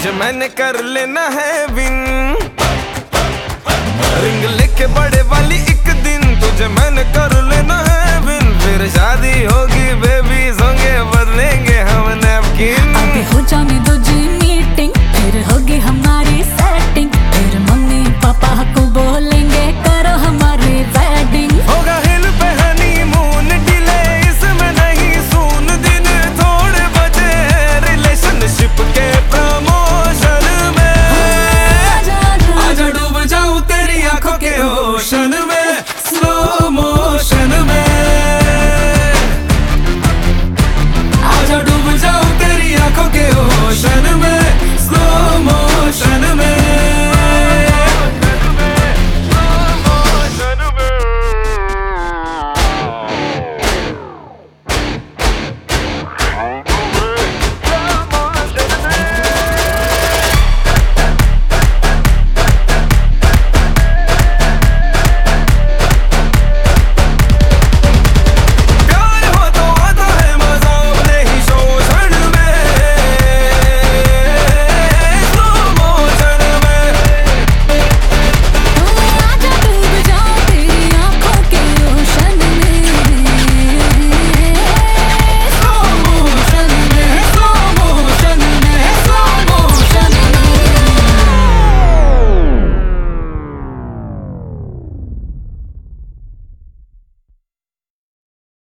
आज मैंने कर लेना है विन रिंग लेके बड़े वाली